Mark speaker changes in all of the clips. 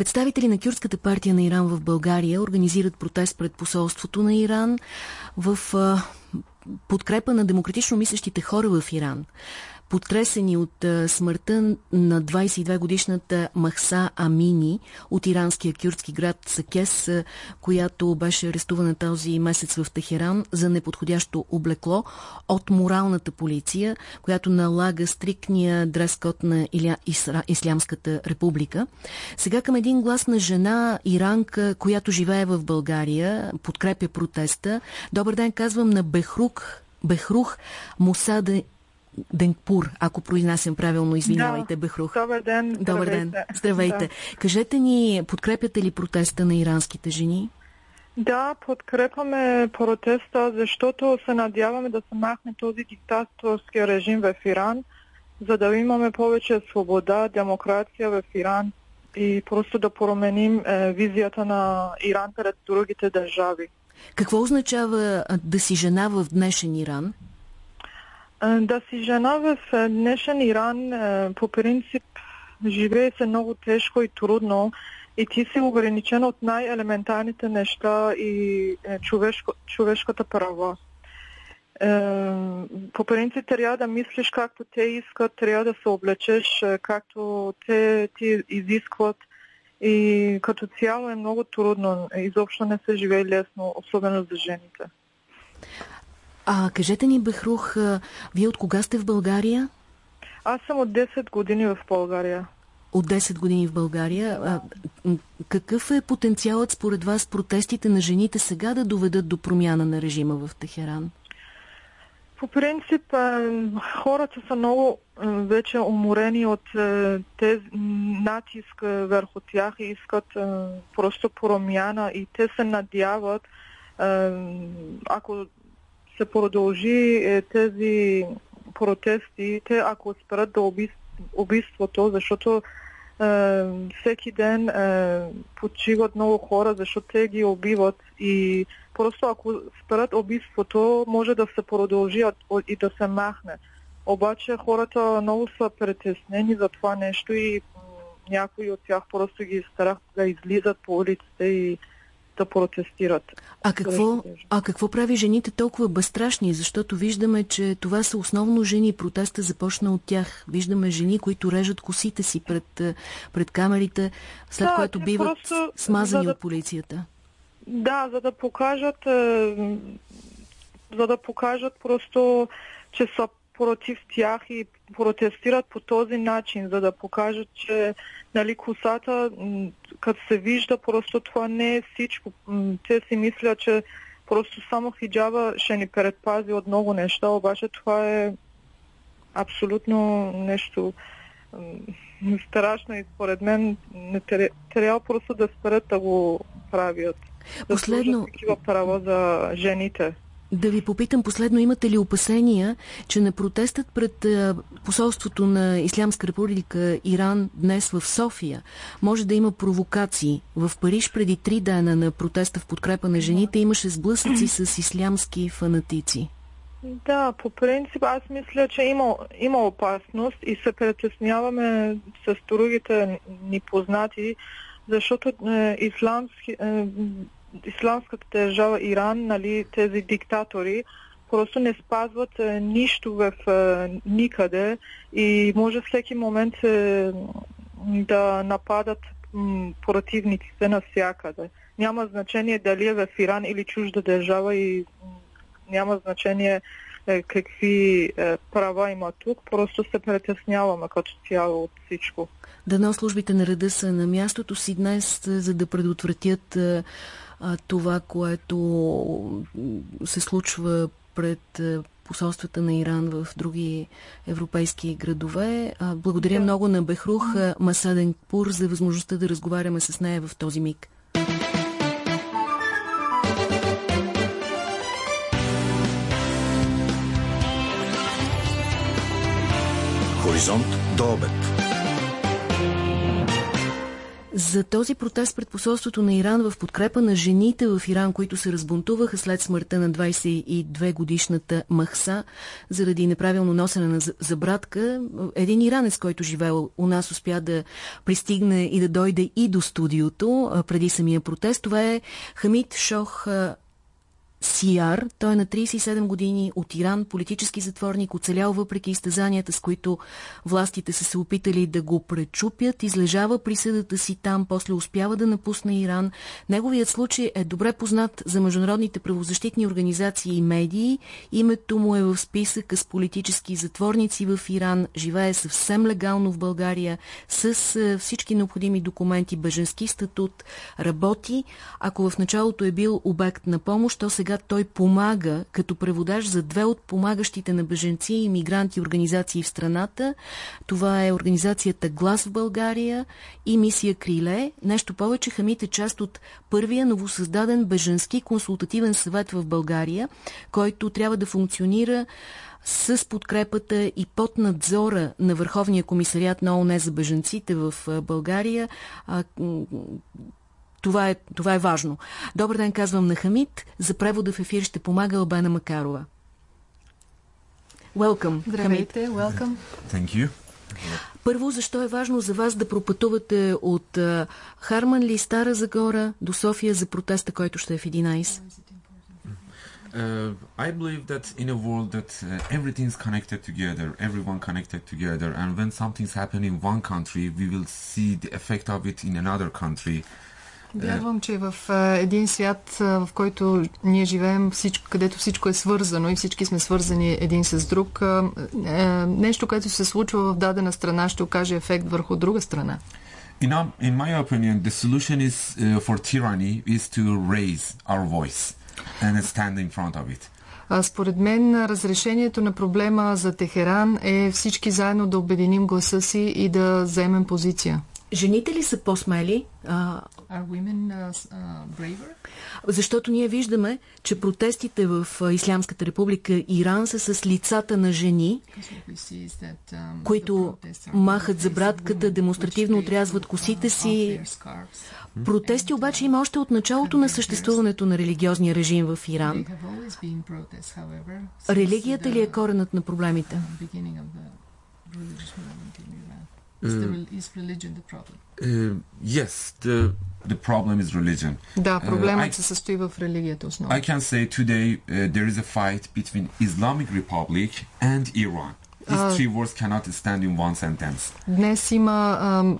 Speaker 1: Представители на Кюрдската партия на Иран в България организират протест пред посолството на Иран в подкрепа на демократично мислещите хора в Иран потресени от а, смъртта на 22-годишната Махса Амини от иранския кюртски град Сакес, която беше арестувана този месец в Техеран за неподходящо облекло от моралната полиция, която налага стриктния дрес-код на Иля... Исра... Ислямската република. Сега към един глас на жена иранка, която живее в България, подкрепя протеста. Добър ден, казвам на Бехрук Бехрух Мусаде Денпур, ако произнасям правилно, извинявайте,
Speaker 2: да.
Speaker 1: Бехрух.
Speaker 2: Добър ден.
Speaker 1: Добър ден. Здравейте. Да. Кажете ни, подкрепяте ли протеста на иранските жени?
Speaker 2: Да, подкрепяме протеста, защото се надяваме да се махне този диктаторски режим в Иран, за да имаме повече свобода, демокрация в Иран и просто да променим е, визията на Иран пред другите държави.
Speaker 1: Какво означава да си жена в днешен Иран?
Speaker 2: Да си жена в днешен Иран по принцип живее се много тежко и трудно и ти си ограничен от най-елементарните неща и е, човешко, човешката права. По принцип трябва да мислиш както те искат, трябва да се облечеш както те ти изискват и като цяло е много трудно. Изобщо не се живее лесно, особено за жените.
Speaker 1: А кажете ни, Бехрух, вие от кога сте в България?
Speaker 2: Аз съм от 10 години в България.
Speaker 1: От 10 години в България. А, какъв е потенциалът според вас протестите на жените сега да доведат до промяна на режима в Техеран?
Speaker 2: По принцип, хората са много вече уморени от тези натиск върху тях и искат просто промяна и те се надяват, ако се продължи е, тези протести, те ако спрат убийстват убийството, защото е, всеки ден е, почиват много хора, защото те ги убиват и просто ако спрат убийството, може да се продължи и да се махне. Обаче хората много са притеснени за това нещо и някои от тях просто ги страх да излизат по улиците и да протестират.
Speaker 1: А какво, а какво прави жените толкова безстрашни? Защото виждаме, че това са основно жени. Протеста започна от тях. Виждаме жени, които режат косите си пред, пред камерите, след да, което биват просто, смазани да, от полицията.
Speaker 2: Да, за да покажат е, за да покажат просто, че са против тях и протестират по този начин, за да покажат, че нали, косата, като се вижда, просто това не е всичко. Те си мислят, че просто само хиджаба ще ни предпази от много неща, обаче това е абсолютно нещо страшно и според мен не трябва просто да спрат да го правят.
Speaker 1: Последно...
Speaker 2: Да такива права за жените.
Speaker 1: Да ви попитам последно, имате ли опасения, че на протестът пред посолството на Ислямска република Иран днес в София може да има провокации? В Париж преди три дена на протеста в подкрепа на жените имаше сблъсъци с ислямски фанатици.
Speaker 2: Да, по принцип аз мисля, че има, има опасност и се притесняваме с другите ни познати, защото е, исламски, е, исламската държава Иран, нали, тези диктатори, просто не спазват е, нищо в е, никъде и може всеки момент е, да нападат м, противниците навсякъде. Няма значение дали е в Иран или чужда държава и няма значение е, какви е, права има тук, просто се притесняваме като цяло от всичко.
Speaker 1: Дано службите на реда са на мястото си днес, за да предотвратят е, а, това, което се случва пред посолствата на Иран в други европейски градове. А, благодаря да. много на Бехрух Масаден Пур за възможността да разговаряме с нея в този миг.
Speaker 3: Хоризонт до обед.
Speaker 1: За този протест пред посолството на Иран в подкрепа на жените в Иран, които се разбунтуваха след смъртта на 22 годишната Махса заради неправилно носене на забратка, един иранец, който живеел у нас, успя да пристигне и да дойде и до студиото преди самия протест. Това е Хамид Шох Сияр. Той е на 37 години от Иран, политически затворник, оцелял въпреки изтезанията, с които властите са се опитали да го пречупят. Излежава присъдата си там, после успява да напусне Иран. Неговият случай е добре познат за международните правозащитни организации и медии. Името му е в списъка с политически затворници в Иран. Живее съвсем легално в България с е, всички необходими документи, беженски статут, работи. Ако в началото е бил обект на помощ, то сега сега той помага като преводач за две от помагащите на беженци и мигранти организации в страната. Това е организацията Глас в България и мисия Криле. Нещо повече, Хамит е част от първия новосъздаден беженски консултативен съвет в България, който трябва да функционира с подкрепата и под надзора на Върховния комисариат на ООН за беженците в България, това е, това е важно. Добър ден, казвам на Хамид. За превода в ефир ще помага Албена Макарова. Welcome,
Speaker 3: Здравейте, Хамид. welcome.
Speaker 4: Thank you.
Speaker 1: Първо, защо е важно за вас да пропътувате от uh, Харман ли Стара Загора до София за протеста, който ще е в 11?
Speaker 4: Uh, I believe that in a world that uh, everything's connected together, everyone connected together, and when something's happening in one country, we will see the effect of it in another country.
Speaker 3: Вярвам, че в един свят, в който ние живеем, всичко, където всичко е свързано и всички сме свързани един с друг, нещо, което се случва в дадена страна, ще окаже ефект върху друга страна.
Speaker 4: In, our, in my opinion, the solution is uh, for tyranny is to raise our voice and stand in front of it.
Speaker 3: Според мен разрешението на проблема за Техеран е всички заедно да обединим гласа си и да заемем позиция.
Speaker 1: Жените ли са по-смели?
Speaker 3: Uh, uh?
Speaker 1: Защото ние виждаме, че протестите в Ислямската република Иран са с лицата на жени, um, които махат за братката, демонстративно отрязват косите си. Протести обаче има още от началото на съществуването на религиозния режим в Иран. Религията ли е коренът на проблемите?
Speaker 3: Is, the, is religion the problem?
Speaker 4: Uh, yes, the the problem is religion.
Speaker 3: Да, проблемът uh, се състои в религията основно.
Speaker 4: I can say today uh, there is a fight between Islamic Republic and Iran. These uh, three words cannot stand in one sentence.
Speaker 3: Днес има um,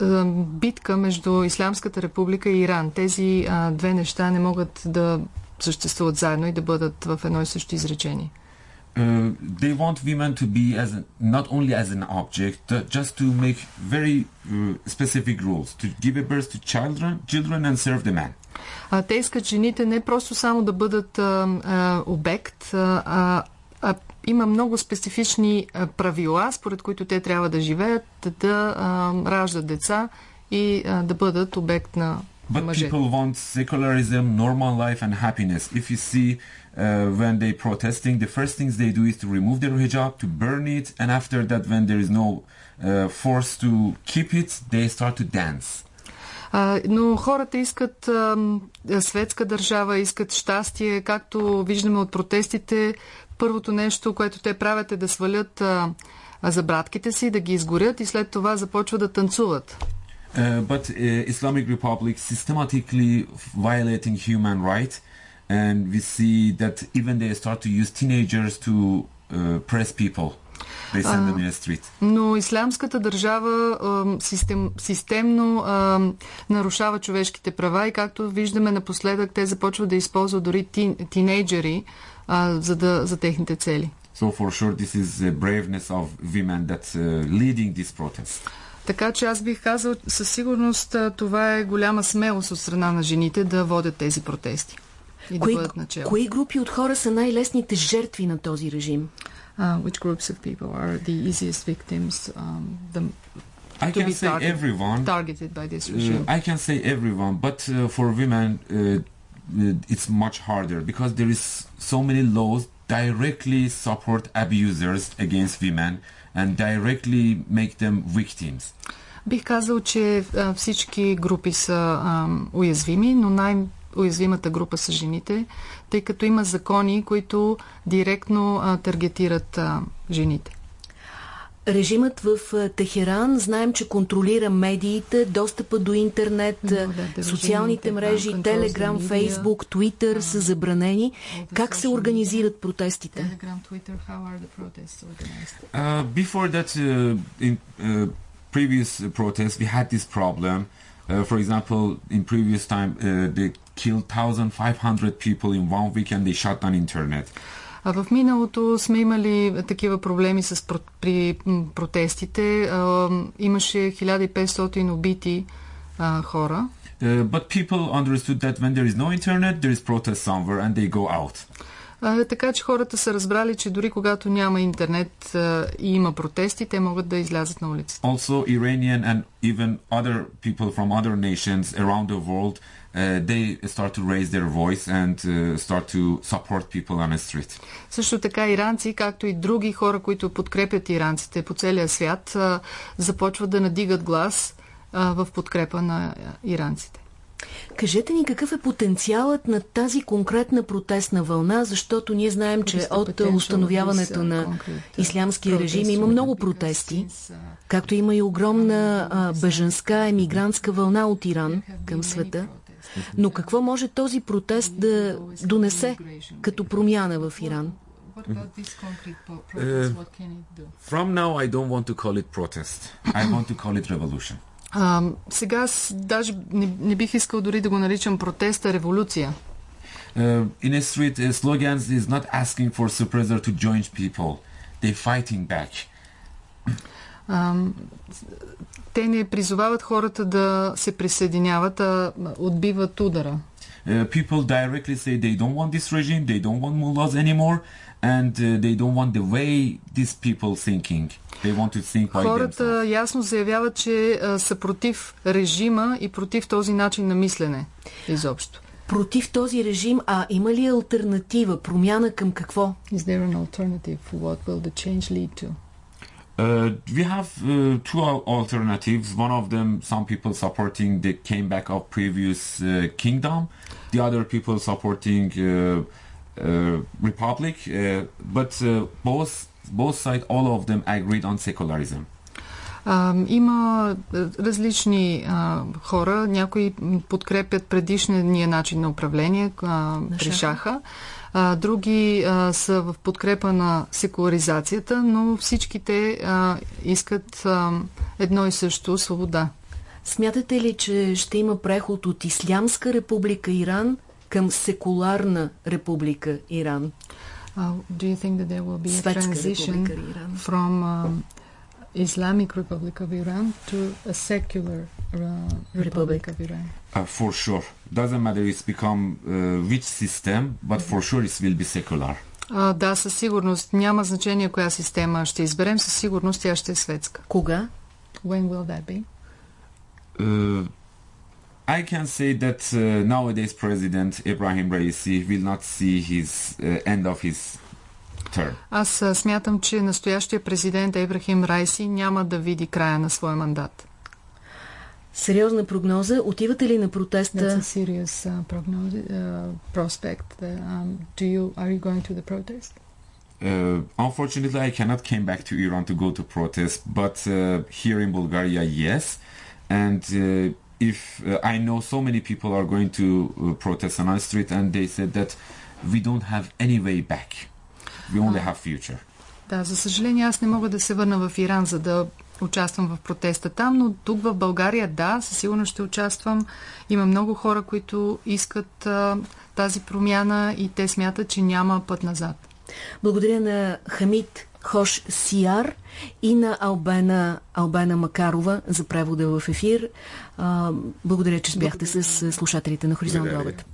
Speaker 3: um, битка между Ислямската република и Иран. Тези uh, две неща не могат да съществуват заедно и да бъдат в едно и също изречение.
Speaker 4: Uh, they want women to be as a, not only as an object, uh, just to make very uh, specific rules, to give a birth to children, children and serve the man.
Speaker 3: А, те искат жените не просто само да бъдат а, а, обект, а, а има много специфични а, правила, според които те трябва да живеят, да а, раждат деца и а, да бъдат обект на
Speaker 4: But
Speaker 3: мъже.
Speaker 4: people want secularism, normal life and happiness. If you see uh, when they protesting, the first things they do is to remove their hijab, to burn it, and after that, when there is no uh, force to keep it, they start to dance.
Speaker 3: А, но хората искат а, светска държава, искат щастие, както виждаме от протестите. Първото нещо, което те правят е да свалят а, забратките си, да ги изгорят и след това започват да танцуват.
Speaker 4: Uh, but uh, Islamic Republic systematically violating human rights and we see that even they start to use teenagers to uh, press people. They send them in the street.
Speaker 3: Но ислямската държава а, систем, системно а, нарушава човешките права и както виждаме напоследък, те започват да използват дори тин, тинейджери а, за, да, за техните цели.
Speaker 4: So for sure this is the braveness of women that's uh, leading this protest.
Speaker 3: Така че аз бих казал, със сигурност това е голяма смелост от страна на жените да водят тези протести и
Speaker 1: кои,
Speaker 3: да бъдат начало.
Speaker 1: Кои групи от хора са най-лесните жертви на този режим?
Speaker 3: Uh, which groups of people are the easiest victims um, the,
Speaker 4: I can say target, everyone
Speaker 3: targeted by this regime?
Speaker 4: Uh, I can say everyone, but uh, for women uh, it's much harder because there is so many laws directly support abusers against women and directly make them victims.
Speaker 3: Бих казал, че а, всички групи са а, уязвими, но най- уязвимата група са жените, тъй като има закони, които директно а, таргетират а, жените.
Speaker 1: Режимът в Техеран, знаем, че контролира медиите, достъпа до интернет,
Speaker 3: да,
Speaker 1: социалните мрежи, Телеграм, Фейсбук, Твитър са забранени. Как се организират протестите?
Speaker 3: Telegram, Twitter, how are the protests organized?
Speaker 4: Uh, before that, uh, in uh, previous protests, we had this problem. Uh, for example, in previous time, uh, they killed 1,500 people in one week and they shut down internet.
Speaker 3: А в миналото сме имали такива проблеми с, при протестите. А, имаше 1500 убити а, хора.
Speaker 4: Uh, but people understood that when there is no internet, there is protest somewhere and they go out.
Speaker 3: А, така че хората са разбрали, че дори когато няма интернет а, и има протести, те могат да излязат на улицата.
Speaker 4: Also, Iranian and even other people from other nations around the world Uh, they start to raise their voice and uh, start to support people on the street.
Speaker 3: Също така иранци, както и други хора, които подкрепят иранците по целия свят, а, започват да надигат глас в подкрепа на иранците.
Speaker 1: Кажете ни какъв е потенциалът на тази конкретна протестна вълна, защото ние знаем, че от установяването на ислямския режим има много протести, както има и огромна беженска, емигрантска вълна от Иран към света. Но какво може този протест да донесе като промяна в Иран?
Speaker 4: Uh, from now I don't want to call it protest. I want to call it revolution.
Speaker 3: А, сега аз даже не, не бих искал дори да го наричам протест, а революция.
Speaker 4: Uh, in a street, uh, slogans is not asking for suppressor to join people. They're fighting back.
Speaker 3: А, те не призовават хората да се присъединяват, а отбиват удара.
Speaker 4: Uh, people directly say they don't want this regime, they don't want mullahs anymore, and uh, they don't want the way these people thinking. They want to think by
Speaker 3: Хората
Speaker 4: themselves.
Speaker 3: ясно заявяват, че а, са против режима и против този начин на мислене изобщо.
Speaker 1: Против този режим, а има ли альтернатива, промяна към какво?
Speaker 3: Is there an alternative? What will the change lead to?
Speaker 4: Uh, we have uh, two alternatives. One of them, some people supporting the came back of previous uh, kingdom. The other people supporting uh, uh, republic. Uh, but both both sides, all of them agreed on secularism.
Speaker 3: А, има а, различни а, хора. Някои подкрепят предишния начин на управление а, при шаха. А, други а, са в подкрепа на секуларизацията, но всичките а, искат а, едно и също свобода.
Speaker 1: Смятате ли, че ще има преход от Ислямска република Иран към секуларна република Иран?
Speaker 3: Uh, do you think that there will be a transition from um, Islamic Republic of Iran to a secular uh, Republic of Iran?
Speaker 4: Uh, for sure, doesn't matter it's become uh, which system, but for sure it will be secular.
Speaker 3: А, да, със сигурност. Няма значение коя система ще изберем, със сигурност тя ще е светска.
Speaker 1: Кога?
Speaker 3: When will that be?
Speaker 4: Uh, I can say that uh, nowadays President Ibrahim Raisi will not see his uh, end of his term.
Speaker 3: Аз а, смятам, че настоящия президент Ебрахим Райси няма да види края на своя мандат.
Speaker 1: Сериозна прогноза. Отивате ли на
Speaker 3: That's
Speaker 1: протеста?
Speaker 3: a serious uh, prognosis, uh, prospect. Uh, um, do you are you going to the protest?
Speaker 4: Uh, unfortunately, I cannot came back to Iran to go to protest, but uh, here in Bulgaria, yes. And uh, if uh, I know so many people are going to uh, protest on our street, and they said that we don't have any way back. We only have future.
Speaker 3: Да, за съжаление аз не мога да се върна в Иран, за да участвам в протеста там, но тук в България да, със сигурност ще участвам. Има много хора, които искат а, тази промяна и те смятат, че няма път назад.
Speaker 1: Благодаря на Хамид Хош Сияр и на Албена, Албена Макарова за превода в ефир. А, благодаря, че бяхте с слушателите на Хоризонт. Обед.